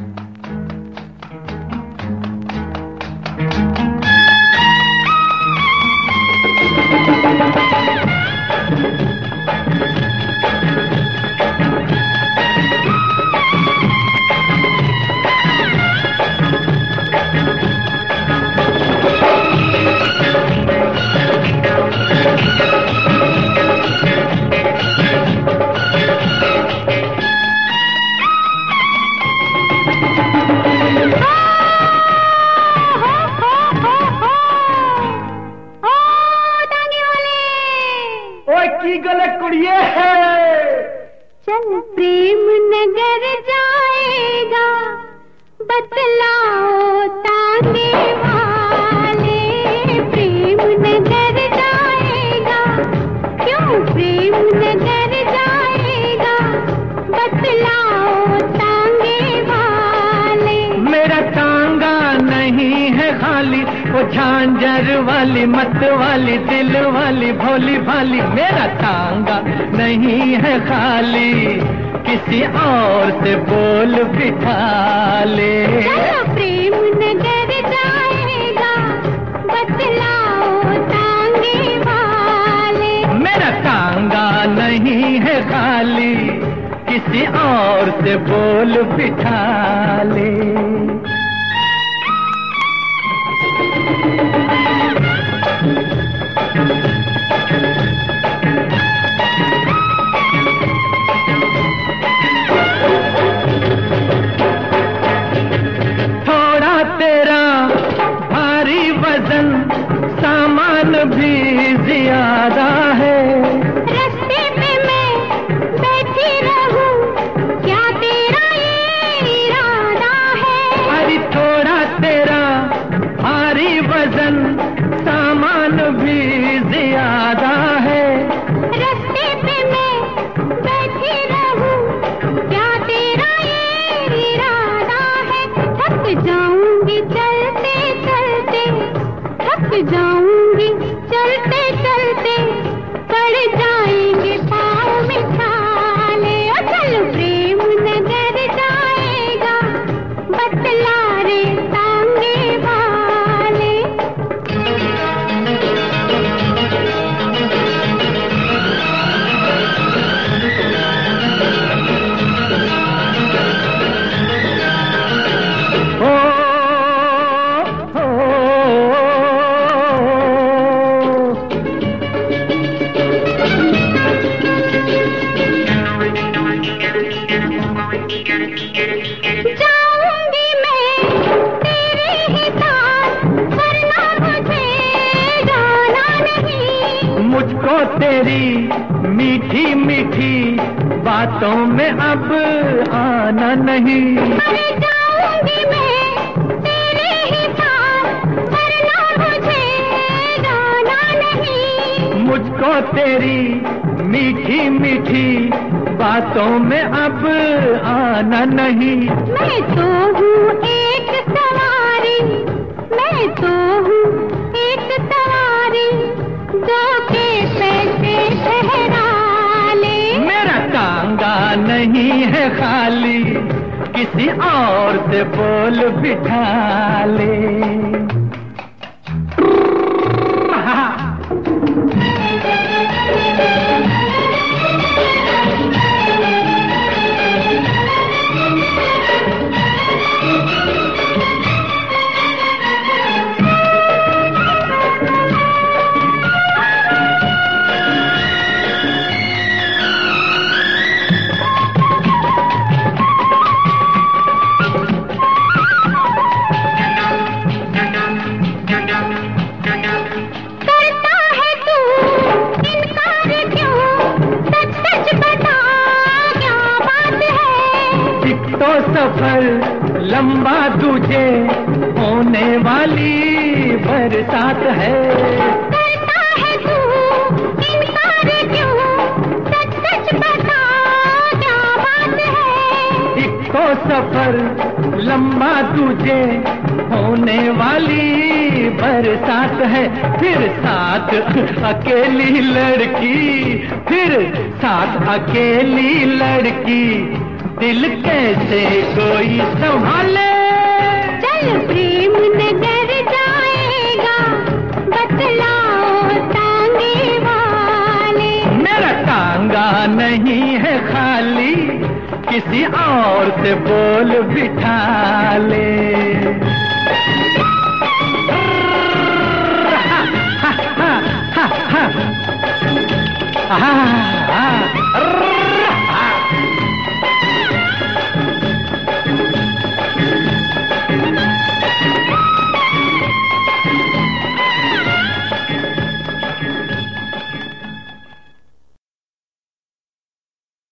Mm-hmm. Prem Nagar जाएगा, बतलाओ ताने वाले। प्रेम नगर जाएगा, क्यों प्रेम नगर जाएगा, बतलाओ तांगे वाले। मेरा टांगा नहीं है खाली, वो झांझर वाली, मत वाली, दिल वाली, भोली भाली। मेरा टांगा नहीं है खाली। किसी और से बोल बिठा ले प्रेम नगर जाएगा बतलाओ तांगे वाले। मेरा टांगा नहीं है खाली किसी और से बोल बिठा ले भी ज़्यादा है। रास्ते पे मैं बैठी रहूँ क्या तेरा ये इरादा है? अरे थोड़ा तेरा भारी वज़न सामान भी ज़्यादा है। रास्ते पे मैं बैठी रहूँ क्या तेरा ये इरादा है? थक जाऊँगी चलते चलते थक जाऊँगी 对啦。तेरी मीठी मीठी बातों में अब आना नहीं। अरे जाऊँगी मैं तेरे साथ वरना मुझे जाना नहीं। मुझको तेरी मीठी मीठी बातों में अब आना नहीं। मैं तो हूँ एक सवारी मैं तो हूँ मेरा कांगा नहीं है खाली किसी और से बोल बिठा ले। तो सफ़र लंबा तुझे होने वाली बरसात है। करता है तू इनकार क्यों? सच सच बता क्या बात है? एक तो सफ़र लंबा तुझे होने वाली बरसात है। फिर साथ अकेली लड़की फिर साथ अकेली लड़की दिल कैसे कोई संभाले? चल प्रेम नगर जाएगा बतलाओ तांगे वाले। मेरा टांगा नहीं है खाली किसी और से बोल बिठा ले हा, हा, हा, हा, हा।